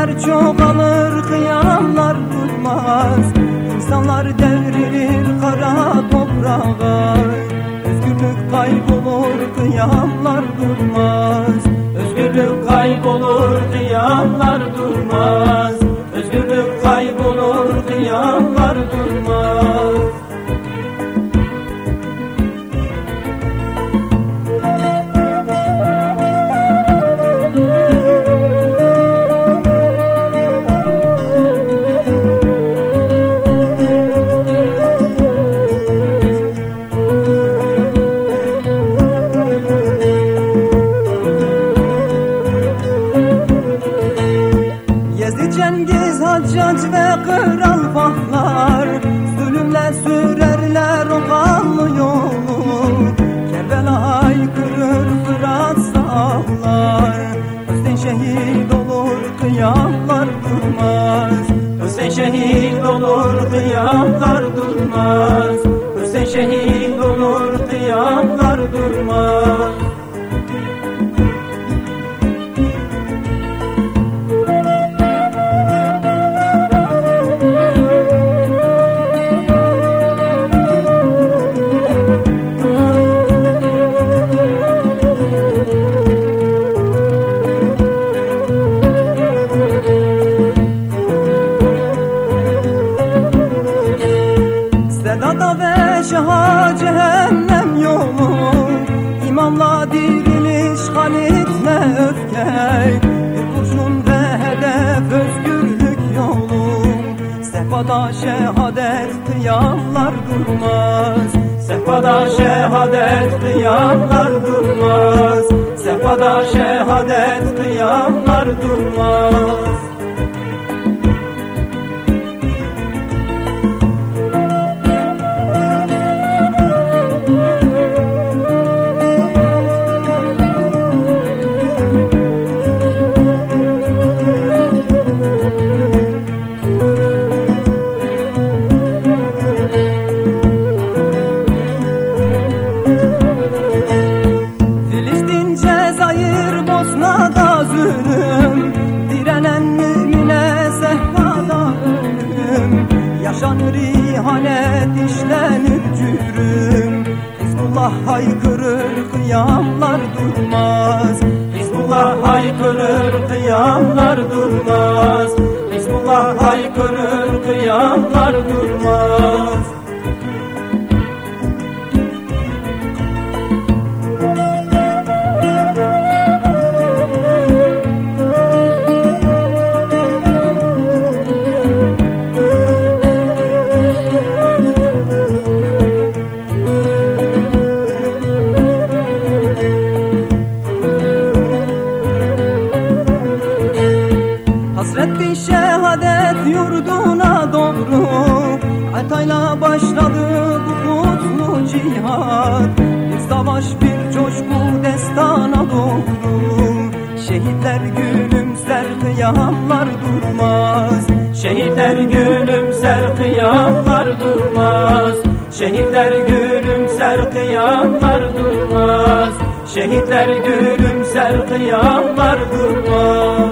Zulümler çoğalır kıyamlar durmaz. İnsanlar devrilir kara toprağa. Özgürlük kaybolur kıyamlar durmaz. Özgürlük kaybolur kıyamlar durmaz Haccac ve Kral Fahlar Zulümle sürerler o kanlı yolu Kerbela'yı kırır Fırat sağlar. Hüseyin şehit olur kıyamlar durmaz. Hüseyin şehit olur kıyamlar durmaz. Hüseyin şehit olur kıyamlar durmaz Sedada ve şaha cehennem yolu. İmamla diriliş halitle öfke Bir kurşun ve hedef özgürlük yolu. Sehpada şehadet kıyamlar durmaz. Sehpada şehadet kıyamlar durmaz. Sehpada şehadet kıyamlar durmaz Yaşanır ihanet, işlenir cürüm. Hizbullah haykırır, kıyamlar durmaz. Hizbullah haykırır, kıyamlar durmaz. Hizbullah haykırır, kıyamlar durmaz yurduna doğru. Atayla başladı bu kutlu cihat. Bir savaş bir coşku destana doğru. Şehitler gülümser kıyamlar durmaz. Şehitler gülümser kıyamlar durmaz. Şehitler gülümser kıyamlar durmaz. Şehitler gülümser kıyamlar durmaz